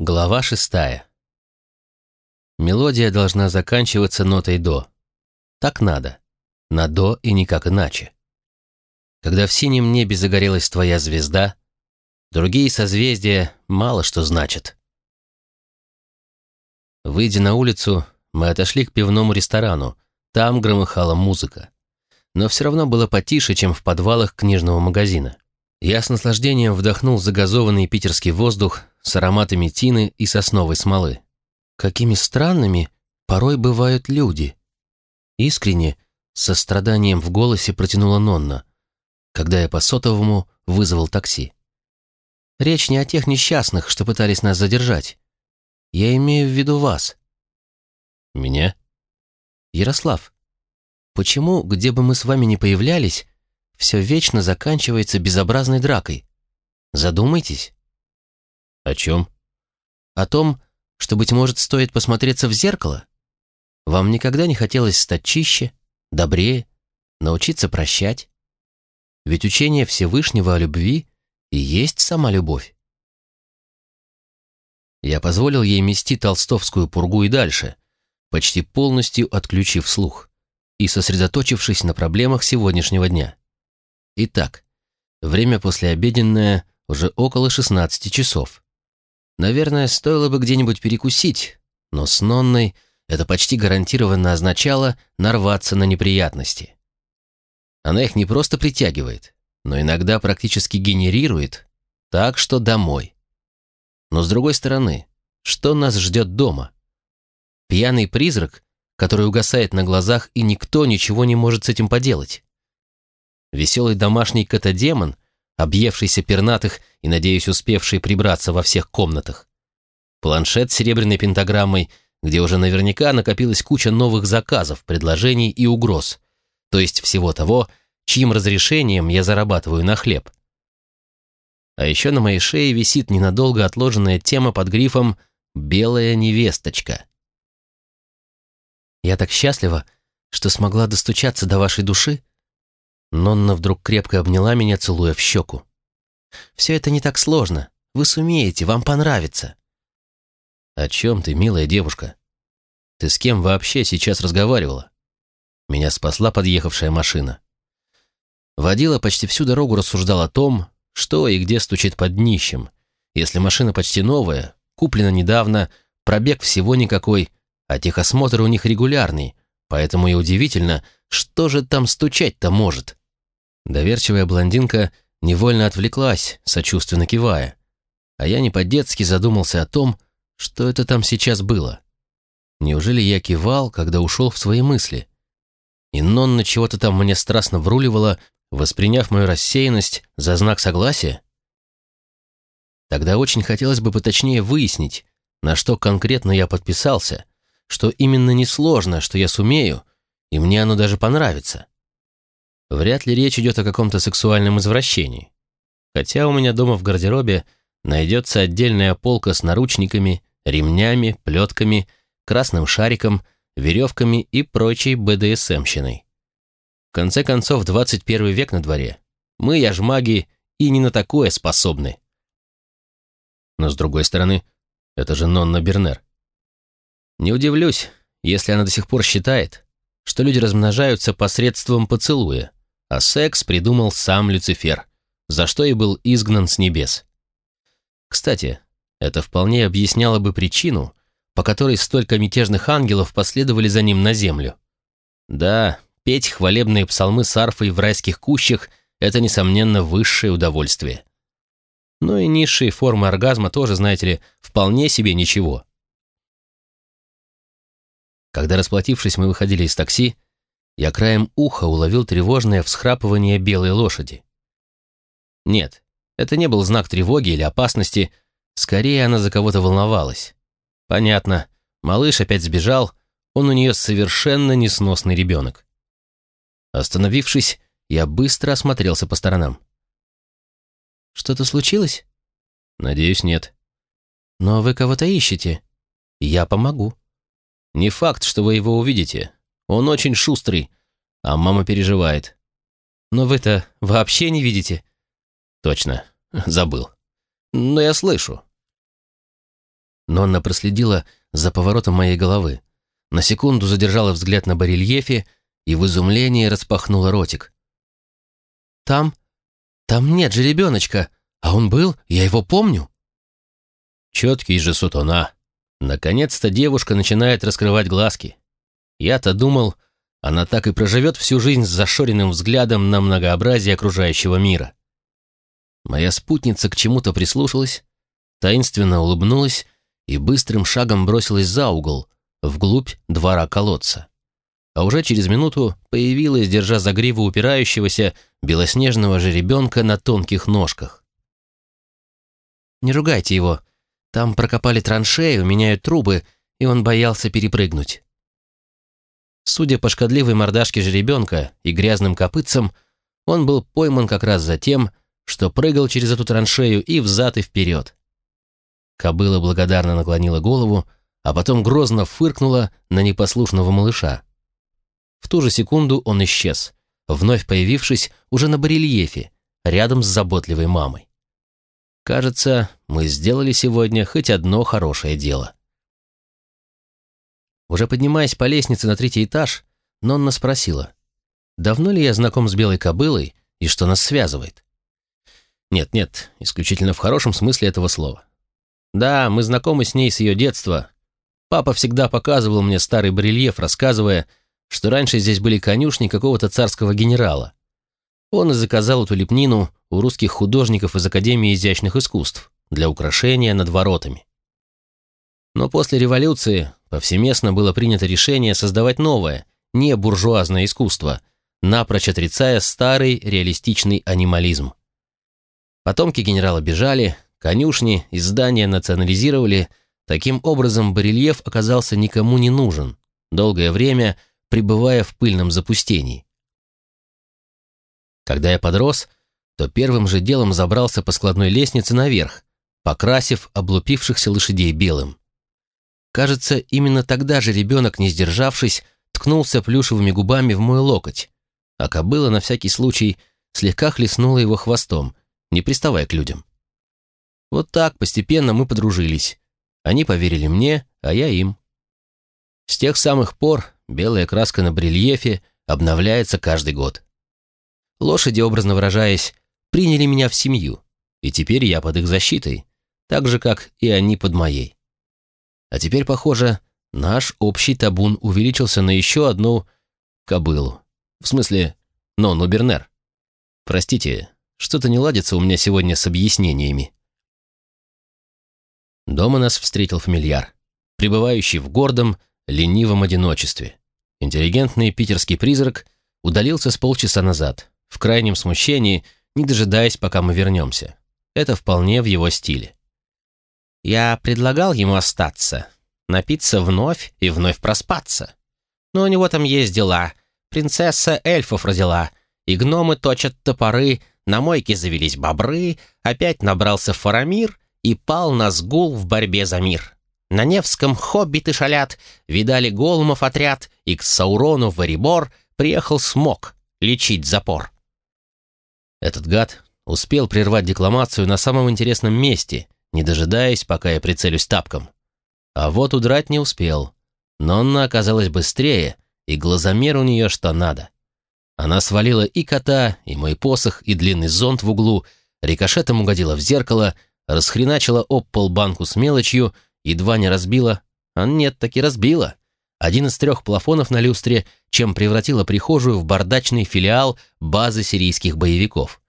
Глава шестая. Мелодия должна заканчиваться нотой «до». Так надо. На «до» и никак иначе. Когда в синем небе загорелась твоя звезда, другие созвездия мало что значат. Выйдя на улицу, мы отошли к пивному ресторану. Там громыхала музыка. Но все равно было потише, чем в подвалах книжного магазина. Я с наслаждением вдохнул загазованный питерский воздух, с ароматами тины и сосновой смолы. Какими странными порой бывают люди. Искренне, со страданием в голосе протянула Нонна, когда я по сотовому вызвал такси. Речь не о тех несчастных, что пытались нас задержать. Я имею в виду вас. Меня? Ярослав, почему, где бы мы с вами ни появлялись, все вечно заканчивается безобразной дракой? Задумайтесь. О чем? О том, что, быть может, стоит посмотреться в зеркало. Вам никогда не хотелось стать чище, добрее, научиться прощать? Ведь учение Всевышнего о любви и есть сама любовь. Я позволил ей мести толстовскую пургу и дальше, почти полностью отключив слух и сосредоточившись на проблемах сегодняшнего дня. Итак, время послеобеденное уже около 16 часов. Наверное, стоило бы где-нибудь перекусить, но с Нонной это почти гарантированно означало нарваться на неприятности. Она их не просто притягивает, но иногда практически генерирует, так что домой. Но с другой стороны, что нас ждет дома? Пьяный призрак, который угасает на глазах, и никто ничего не может с этим поделать. Веселый домашний котодемон — объевшийся пернатых и, надеюсь, успевший прибраться во всех комнатах. Планшет с серебряной пентаграммой, где уже наверняка накопилась куча новых заказов, предложений и угроз, то есть всего того, чьим разрешением я зарабатываю на хлеб. А еще на моей шее висит ненадолго отложенная тема под грифом «Белая невесточка». Я так счастлива, что смогла достучаться до вашей души, Нонна вдруг крепко обняла меня, целуя в щеку. «Все это не так сложно. Вы сумеете, вам понравится». «О чем ты, милая девушка? Ты с кем вообще сейчас разговаривала?» Меня спасла подъехавшая машина. Водила почти всю дорогу рассуждал о том, что и где стучит под днищем. Если машина почти новая, куплена недавно, пробег всего никакой, а техосмотр у них регулярный, поэтому и удивительно, что же там стучать-то может. Доверчивая блондинка невольно отвлеклась, сочувственно кивая. А я не по-детски задумался о том, что это там сейчас было. Неужели я кивал, когда ушел в свои мысли? И Нонна чего-то там мне страстно вруливала, восприняв мою рассеянность за знак согласия? Тогда очень хотелось бы поточнее выяснить, на что конкретно я подписался, что именно несложно, что я сумею, и мне оно даже понравится. Вряд ли речь идет о каком-то сексуальном извращении. Хотя у меня дома в гардеробе найдется отдельная полка с наручниками, ремнями, плетками, красным шариком, веревками и прочей БДСМщиной. В конце концов, 21 век на дворе. Мы, я ж маги, и не на такое способны. Но с другой стороны, это же Нонна Бернер. Не удивлюсь, если она до сих пор считает, что люди размножаются посредством поцелуя, а секс придумал сам Люцифер, за что и был изгнан с небес. Кстати, это вполне объясняло бы причину, по которой столько мятежных ангелов последовали за ним на землю. Да, петь хвалебные псалмы с арфой в райских кущах — это, несомненно, высшее удовольствие. Но и низшие формы оргазма тоже, знаете ли, вполне себе ничего. Когда, расплатившись, мы выходили из такси, я краем уха уловил тревожное всхрапывание белой лошади. Нет, это не был знак тревоги или опасности, скорее она за кого-то волновалась. Понятно, малыш опять сбежал, он у нее совершенно несносный ребенок. Остановившись, я быстро осмотрелся по сторонам. «Что-то случилось?» «Надеюсь, нет». «Но вы кого-то ищете. Я помогу». «Не факт, что вы его увидите. Он очень шустрый, а мама переживает. Но вы-то вообще не видите? Точно, забыл. Но я слышу. но она проследила за поворотом моей головы. На секунду задержала взгляд на барельефе и в изумлении распахнула ротик. «Там? Там нет же ребеночка, а он был, я его помню». Четкий же сутона. Наконец-то девушка начинает раскрывать глазки. Я-то думал, она так и проживет всю жизнь с зашоренным взглядом на многообразие окружающего мира. Моя спутница к чему-то прислушалась, таинственно улыбнулась и быстрым шагом бросилась за угол, вглубь двора колодца. А уже через минуту появилась, держа за гриву упирающегося белоснежного жеребенка на тонких ножках. «Не ругайте его. Там прокопали траншею, меняют трубы, и он боялся перепрыгнуть». Судя по шкодливой мордашке жеребенка и грязным копытцам, он был пойман как раз за тем, что прыгал через эту траншею и взад, и вперед. Кобыла благодарно наклонила голову, а потом грозно фыркнула на непослушного малыша. В ту же секунду он исчез, вновь появившись уже на барельефе, рядом с заботливой мамой. Кажется, мы сделали сегодня хоть одно хорошее дело. Уже поднимаясь по лестнице на третий этаж, Нонна спросила, давно ли я знаком с белой кобылой и что нас связывает. Нет, нет, исключительно в хорошем смысле этого слова. Да, мы знакомы с ней с ее детства. Папа всегда показывал мне старый барельеф, рассказывая, что раньше здесь были конюшни какого-то царского генерала. Он и заказал эту лепнину у русских художников из Академии изящных искусств для украшения над воротами. Но после революции повсеместно было принято решение создавать новое, не буржуазное искусство, напрочь отрицая старый реалистичный анимализм. Потомки генерала бежали, конюшни и здания национализировали, таким образом барельеф оказался никому не нужен, долгое время пребывая в пыльном запустении. Когда я подрос, то первым же делом забрался по складной лестнице наверх, покрасив облупившихся лошадей белым. Кажется, именно тогда же ребенок, не сдержавшись, ткнулся плюшевыми губами в мой локоть, а кобыла на всякий случай слегка хлестнула его хвостом, не приставая к людям. Вот так постепенно мы подружились. Они поверили мне, а я им. С тех самых пор белая краска на брельефе обновляется каждый год. Лошади, образно выражаясь, приняли меня в семью, и теперь я под их защитой, так же, как и они под моей. А теперь, похоже, наш общий табун увеличился на еще одну кобылу. В смысле, Нону Бернер. Простите, что-то не ладится у меня сегодня с объяснениями. Дома нас встретил фамильяр, пребывающий в гордом, ленивом одиночестве. Интеллигентный питерский призрак удалился с полчаса назад, в крайнем смущении, не дожидаясь, пока мы вернемся. Это вполне в его стиле. Я предлагал ему остаться, напиться вновь и вновь проспаться. Но у него там есть дела. Принцесса эльфов родила, и гномы точат топоры, на мойке завелись бобры, опять набрался Фарамир и пал на сгул в борьбе за мир. На Невском хоббиты шалят, видали голумов отряд, и к Саурону в Эребор приехал смог лечить запор. Этот гад успел прервать декламацию на самом интересном месте, не дожидаясь, пока я прицелюсь тапком. А вот удрать не успел. Но она оказалась быстрее, и глазомер у нее что надо. Она свалила и кота, и мой посох, и длинный зонт в углу, рикошетом угодила в зеркало, расхреначила об пол банку с мелочью, едва не разбила, а нет, таки разбила. Один из трех плафонов на люстре, чем превратила прихожую в бардачный филиал базы сирийских боевиков.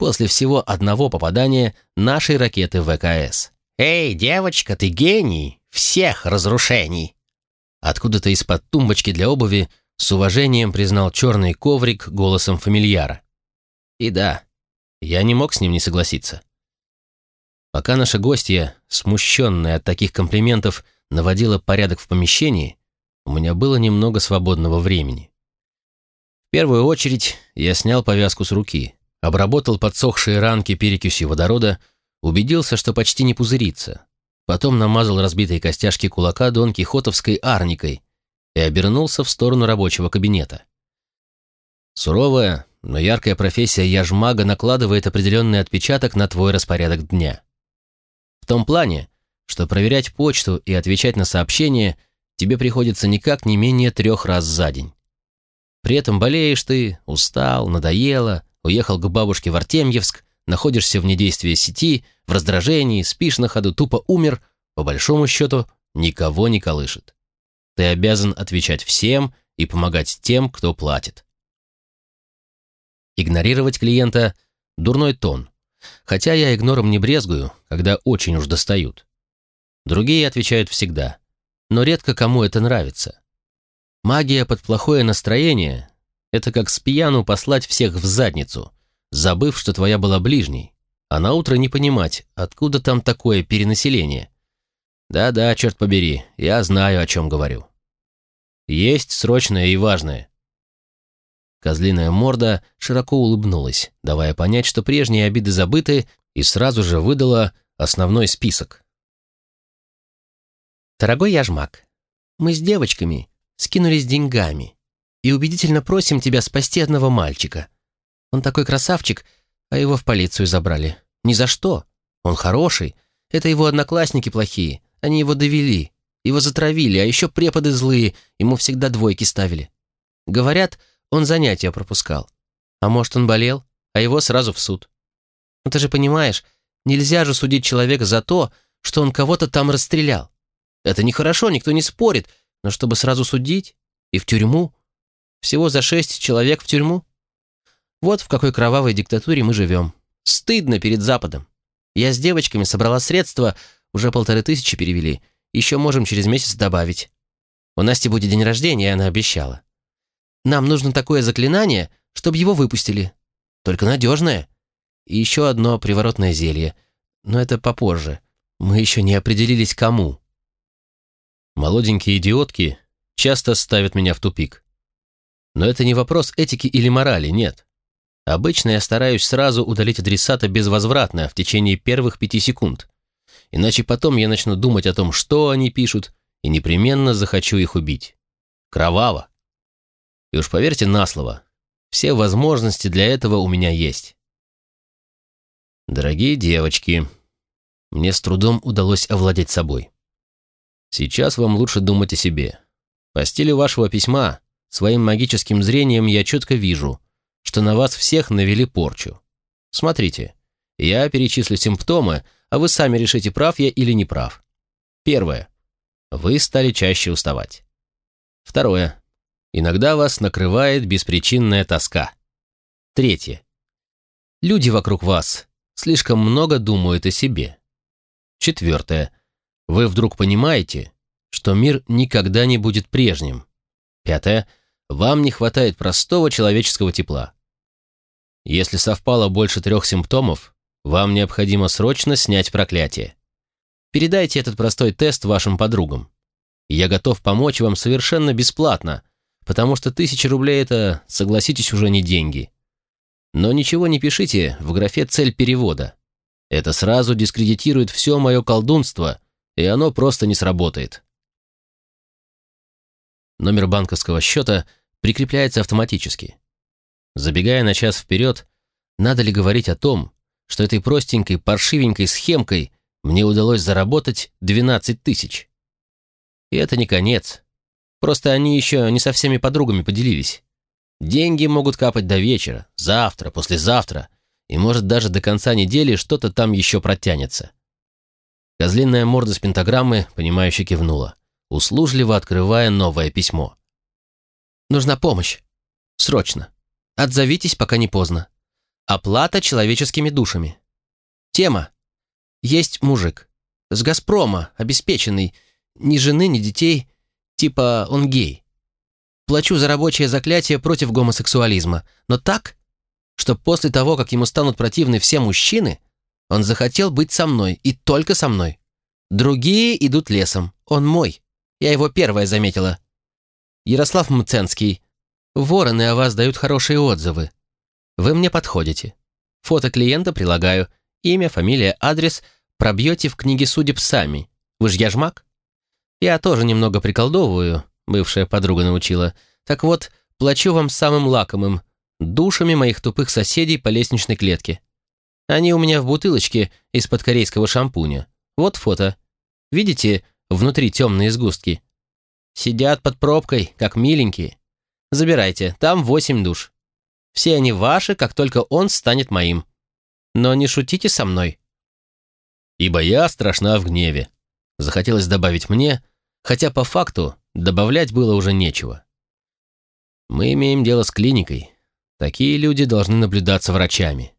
После всего одного попадания нашей ракеты ВКС. «Эй, девочка, ты гений! Всех разрушений!» Откуда-то из-под тумбочки для обуви с уважением признал черный коврик голосом фамильяра. И да, я не мог с ним не согласиться. Пока наша гостья, смущенная от таких комплиментов, наводила порядок в помещении, у меня было немного свободного времени. В первую очередь я снял повязку с руки, обработал подсохшие ранки перекисью водорода, убедился, что почти не пузырится, потом намазал разбитые костяшки кулака Дон Кихотовской арникой, и обернулся в сторону рабочего кабинета. Суровая, но яркая профессия яжмага накладывает определенный отпечаток на твой распорядок дня. В том плане, что проверять почту и отвечать на сообщения тебе приходится никак не менее трех раз за день. При этом болеешь ты, устал, надоело, уехал к бабушке в Артемьевск, находишься в недействии сети, в раздражении, спишь на ходу, тупо умер, по большому счету никого не колышет. Ты обязан отвечать всем и помогать тем, кто платит. Игнорировать клиента – дурной тон, хотя я игнором не брезгую, когда очень уж достают. Другие отвечают всегда, но редко кому это нравится. Магия под плохое настроение – это как с пьяну послать всех в задницу, забыв, что твоя была ближней, а на утро не понимать, откуда там такое перенаселение. Да-да, черт побери, я знаю, о чем говорю. Есть срочное и важное. Козлиная морда широко улыбнулась, давая понять, что прежние обиды забыты, и сразу же выдала основной список. «Дорогой Яжмак, мы с девочками скинулись деньгами и убедительно просим тебя спасти одного мальчика. Он такой красавчик, а его в полицию забрали. Ни за что. Он хороший. Это его одноклассники плохие. Они его довели. Его затравили, а еще преподы злые. Ему всегда двойки ставили. Говорят, он занятия пропускал. А может, он болел, а его сразу в суд. Ну ты же понимаешь, нельзя же судить человека за то, что он кого-то там расстрелял. Это нехорошо, никто не спорит, но чтобы сразу судить и в тюрьму, всего за шесть человек в тюрьму. Вот в какой кровавой диктатуре мы живем. Стыдно перед Западом. Я с девочками собрала средства, уже полторы тысячи перевели. Еще можем через месяц добавить. У Насти будет день рождения, она обещала. Нам нужно такое заклинание, чтобы его выпустили. Только надежное. И еще одно приворотное зелье. Но это попозже. Мы еще не определились, кому. Молоденькие идиотки часто ставят меня в тупик. Но это не вопрос этики или морали, нет. Обычно я стараюсь сразу удалить адресата безвозвратно в течение первых пяти секунд. Иначе потом я начну думать о том, что они пишут, и непременно захочу их убить. Кроваво. И уж поверьте на слово, все возможности для этого у меня есть. Дорогие девочки, мне с трудом удалось овладеть собой. Сейчас вам лучше думать о себе. По стилю вашего письма, своим магическим зрением я четко вижу, что на вас всех навели порчу. Смотрите, я перечислю симптомы, а вы сами решите, прав я или не прав. Первое. Вы стали чаще уставать. Второе. Иногда вас накрывает беспричинная тоска. Третье. Люди вокруг вас слишком много думают о себе. Четвертое. Вы вдруг понимаете, что мир никогда не будет прежним. Пятое. Вам не хватает простого человеческого тепла. Если совпало больше трех симптомов, вам необходимо срочно снять проклятие. Передайте этот простой тест вашим подругам. Я готов помочь вам совершенно бесплатно, потому что тысяча рублей – это, согласитесь, уже не деньги. Но ничего не пишите в графе «Цель перевода». Это сразу дискредитирует все мое колдунство, и оно просто не сработает. Номер банковского счета прикрепляется автоматически. Забегая на час вперед, надо ли говорить о том, что этой простенькой, паршивенькой схемкой мне удалось заработать 12 тысяч? И это не конец. Просто они еще не со всеми подругами поделились. Деньги могут капать до вечера, завтра, послезавтра, и может даже до конца недели что-то там еще протянется. Козлиная морда с пентаграммы, понимающе кивнула, услужливо открывая новое письмо. «Нужна помощь. Срочно. Отзовитесь, пока не поздно. Оплата человеческими душами. Тема. Есть мужик. С «Газпрома», обеспеченный. Ни жены, ни детей. Типа он гей. Плачу за рабочее заклятие против гомосексуализма. Но так, что после того, как ему станут противны все мужчины, он захотел быть со мной и только со мной. Другие идут лесом. Он мой. Я его первая заметила. Ярослав Мценский. Вороны о вас дают хорошие отзывы. Вы мне подходите. Фото клиента прилагаю. Имя, фамилия, адрес пробьете в книге судеб сами. Вы ж яжмак? Я тоже немного приколдовываю, бывшая подруга научила. Так вот, плачу вам самым лакомым, душами моих тупых соседей по лестничной клетке. Они у меня в бутылочке из-под корейского шампуня. Вот фото. Видите, внутри темные сгустки? Сидят под пробкой, как миленькие. Забирайте, там восемь душ. Все они ваши, как только он станет моим. Но не шутите со мной. Ибо я страшна в гневе. Захотелось добавить мне, хотя по факту добавлять было уже нечего. Мы имеем дело с клиникой. Такие люди должны наблюдаться врачами.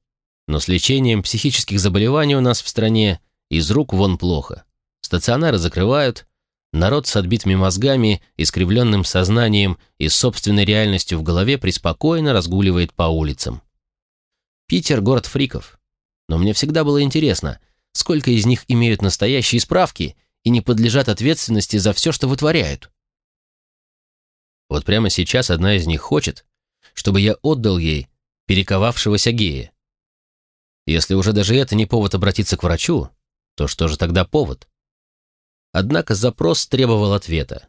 Но с лечением психических заболеваний у нас в стране из рук вон плохо. Стационары закрывают, народ с отбитыми мозгами, искривленным сознанием и собственной реальностью в голове преспокойно разгуливает по улицам. Питер – город фриков. Но мне всегда было интересно, сколько из них имеют настоящие справки и не подлежат ответственности за все, что вытворяют. Вот прямо сейчас одна из них хочет, чтобы я отдал ей перековавшегося гея. Если уже даже это не повод обратиться к врачу, то что же тогда повод? Однако запрос требовал ответа.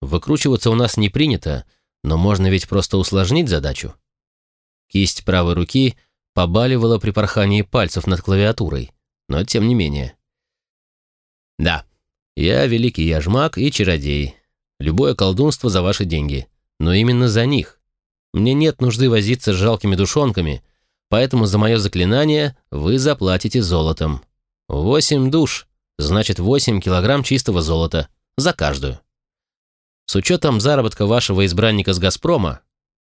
Выкручиваться у нас не принято, но можно ведь просто усложнить задачу. Кисть правой руки побаливала при порхании пальцев над клавиатурой, но тем не менее. Да, я великий яжмак и чародей. Любое колдунство за ваши деньги, но именно за них. Мне нет нужды возиться с жалкими душонками, поэтому за мое заклинание вы заплатите золотом. Восемь душ значит 8 килограмм чистого золота за каждую. С учетом заработка вашего избранника с «Газпрома»,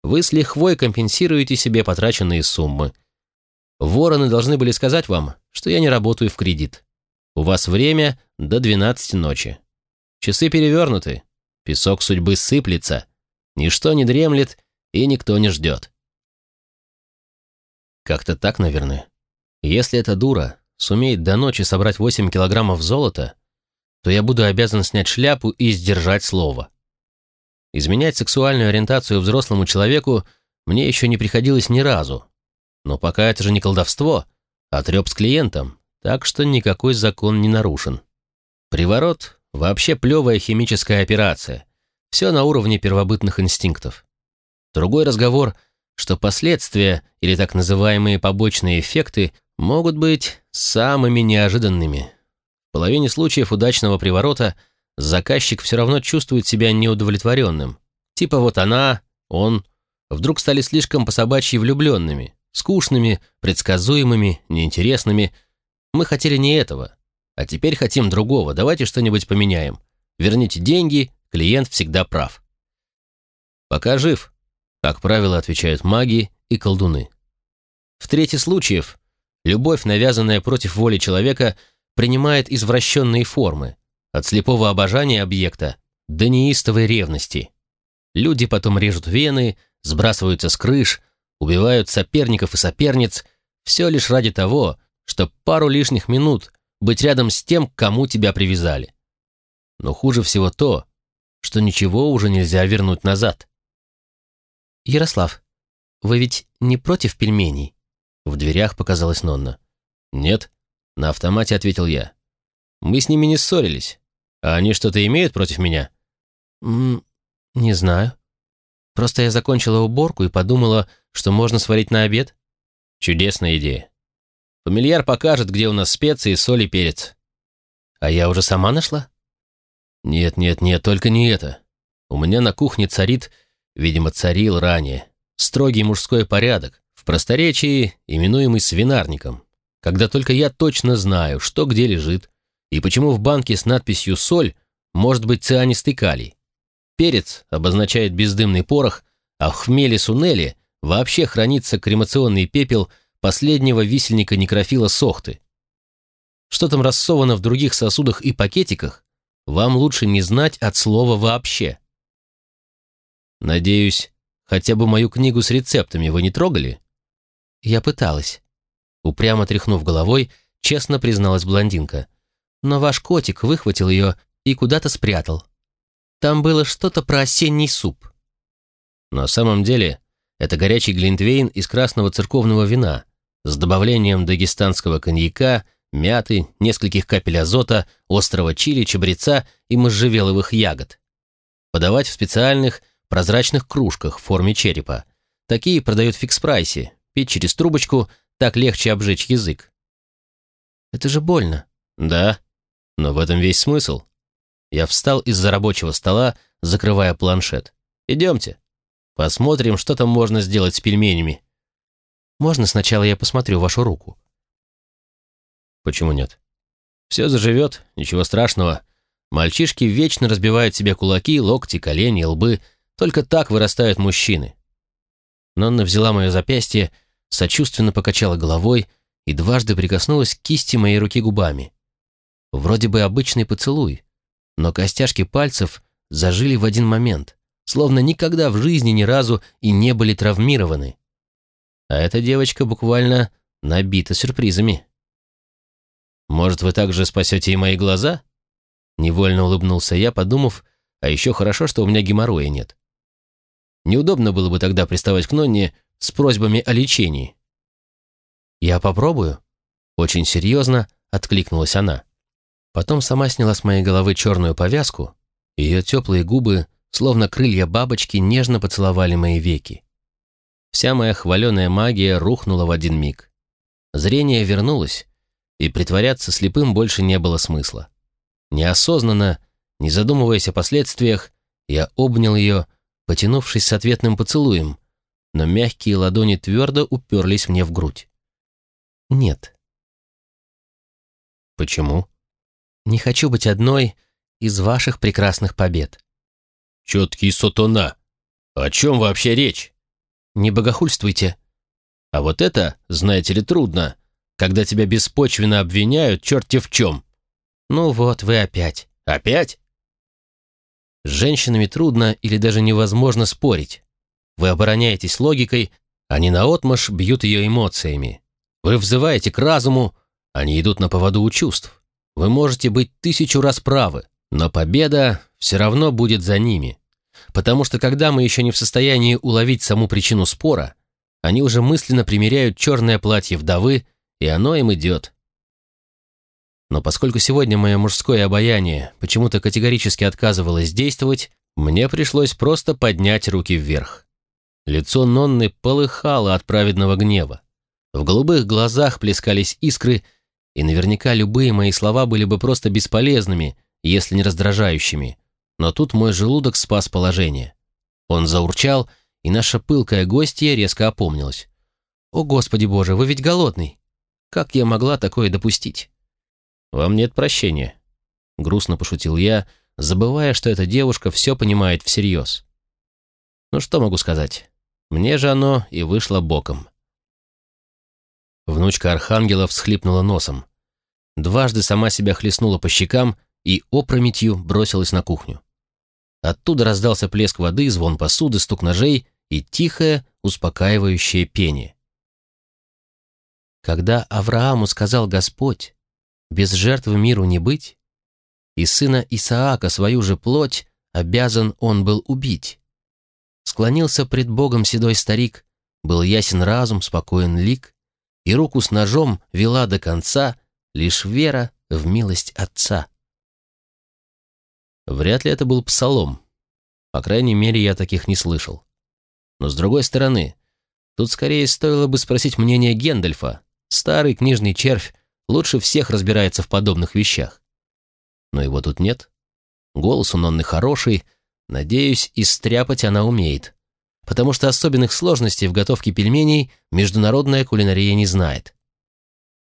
вы с лихвой компенсируете себе потраченные суммы. Вороны должны были сказать вам, что я не работаю в кредит. У вас время до 12 ночи. Часы перевернуты, песок судьбы сыплется, ничто не дремлет и никто не ждет. Как-то так, наверное. Если эта дура сумеет до ночи собрать 8 килограммов золота, то я буду обязан снять шляпу и сдержать слово. Изменять сексуальную ориентацию взрослому человеку мне еще не приходилось ни разу. Но пока это же не колдовство, а треп с клиентом, так что никакой закон не нарушен. Приворот — вообще плевая химическая операция. Все на уровне первобытных инстинктов. Другой разговор, что последствия или так называемые побочные эффекты могут быть самыми неожиданными. В половине случаев удачного приворота заказчик все равно чувствует себя неудовлетворенным. Типа вот она, он, вдруг стали слишком по-собачьи влюбленными, скучными, предсказуемыми, неинтересными. Мы хотели не этого, а теперь хотим другого, давайте что-нибудь поменяем. Верните деньги, клиент всегда прав. Пока жив, как правило, отвечают маги и колдуны. В трети случаев Любовь, навязанная против воли человека, принимает извращенные формы, от слепого обожания объекта до неистовой ревности. Люди потом режут вены, сбрасываются с крыш, убивают соперников и соперниц, все лишь ради того, чтобы пару лишних минут быть рядом с тем, к кому тебя привязали. Но хуже всего то, что ничего уже нельзя вернуть назад. «Ярослав, вы ведь не против пельменей?» В дверях показалась Нонна. «Нет», — на автомате ответил я. «Мы с ними не ссорились. А они что-то имеют против меня?» «М не знаю. Просто я закончила уборку и подумала, что можно сварить на обед». «Чудесная идея. Фамильяр покажет, где у нас специи, соль и перец». «А я уже сама нашла?» «Нет, нет, нет, только не это. У меня на кухне царит, видимо, царил ранее, строгий мужской порядок, просторечии именуемый свинарником, когда только я точно знаю, что где лежит, и почему в банке с надписью «соль» может быть цианистый калий. Перец обозначает бездымный порох, а в хмеле сунели вообще хранится кремационный пепел последнего висельника некрофила Сохты. Что там рассовано в других сосудах и пакетиках, вам лучше не знать от слова вообще. Надеюсь, хотя бы мою книгу с рецептами вы не трогали? Я пыталась. Упрямо тряхнув головой, честно призналась блондинка. Но ваш котик выхватил ее и куда-то спрятал. Там было что-то про осенний суп. На самом деле, это горячий глинтвейн из красного церковного вина с добавлением дагестанского коньяка, мяты, нескольких капель азота, острого чили, чабреца и можжевеловых ягод. Подавать в специальных прозрачных кружках в форме черепа. Такие продают в фикс-прайсе, пить через трубочку, так легче обжечь язык. Это же больно. Да. Но в этом весь смысл. Я встал из-за рабочего стола, закрывая планшет. «Идемте. Посмотрим, что там можно сделать с пельменями». «Можно сначала я посмотрю вашу руку?» «Почему нет?» «Все заживет, ничего страшного. Мальчишки вечно разбивают себе кулаки, локти, колени, лбы. Только так вырастают мужчины». Нонна взяла мое запястье, сочувственно покачала головой и дважды прикоснулась к кисти моей руки губами. Вроде бы обычный поцелуй, но костяшки пальцев зажили в один момент, словно никогда в жизни ни разу и не были травмированы. А эта девочка буквально набита сюрпризами. «Может, вы также спасете и мои глаза?» Невольно улыбнулся я, подумав, а еще хорошо, что у меня геморроя нет. Неудобно было бы тогда приставать к Нонне с просьбами о лечении. «Я попробую», — очень серьезно откликнулась она. Потом сама сняла с моей головы черную повязку, ее теплые губы, словно крылья бабочки, нежно поцеловали мои веки. Вся моя хваленая магия рухнула в один миг. Зрение вернулось, и притворяться слепым больше не было смысла. Неосознанно, не задумываясь о последствиях, я обнял ее, потянувшись с ответным поцелуем, но мягкие ладони твердо уперлись мне в грудь. «Нет». «Почему?» Не хочу быть одной из ваших прекрасных побед». «Четкий сотона! О чем вообще речь?» «Не богохульствуйте». «А вот это, знаете ли, трудно, когда тебя беспочвенно обвиняют черти в чем». «Ну вот, вы опять». «Опять?» С женщинами трудно или даже невозможно спорить. Вы обороняетесь логикой, они наотмашь бьют ее эмоциями. Вы взываете к разуму, они идут на поводу у чувств. Вы можете быть тысячу раз правы, но победа все равно будет за ними. Потому что когда мы еще не в состоянии уловить саму причину спора, они уже мысленно примеряют черное платье вдовы, и оно им идет. Но поскольку сегодня мое мужское обаяние почему-то категорически отказывалось действовать, мне пришлось просто поднять руки вверх. Лицо Нонны полыхало от праведного гнева. В голубых глазах плескались искры, и наверняка любые мои слова были бы просто бесполезными, если не раздражающими. Но тут мой желудок спас положение. Он заурчал, и наша пылкая гостья резко опомнилась. «О, Господи Боже, вы ведь голодный! Как я могла такое допустить?» «Вам нет прощения», — грустно пошутил я, забывая, что эта девушка все понимает всерьез. «Ну что могу сказать? Мне же оно и вышло боком». Внучка Архангела всхлипнула носом. Дважды сама себя хлестнула по щекам и опрометью бросилась на кухню. Оттуда раздался плеск воды, звон посуды, стук ножей и тихое, успокаивающее пение. Когда Аврааму сказал Господь, без жертвы миру не быть, и сына Исаака свою же плоть обязан он был убить. Склонился пред Богом седой старик, был ясен разум, спокоен лик, и руку с ножом вела до конца лишь вера в милость Отца. Вряд ли это был псалом. По крайней мере, я таких не слышал. Но с другой стороны, тут скорее стоило бы спросить мнение Гендальфа. Старый книжный червь лучше всех разбирается в подобных вещах. Но его тут нет. Голос у Нонны хороший, надеюсь, и стряпать она умеет потому что особенных сложностей в готовке пельменей международная кулинария не знает.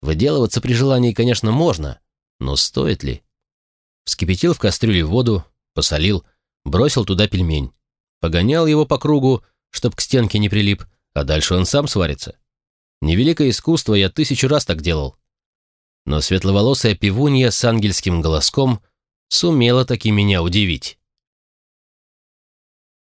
Выделываться при желании, конечно, можно, но стоит ли? Вскипятил в кастрюле воду, посолил, бросил туда пельмень, погонял его по кругу, чтоб к стенке не прилип, а дальше он сам сварится. Невеликое искусство, я тысячу раз так делал. Но светловолосая пивунья с ангельским голоском сумела таки меня удивить.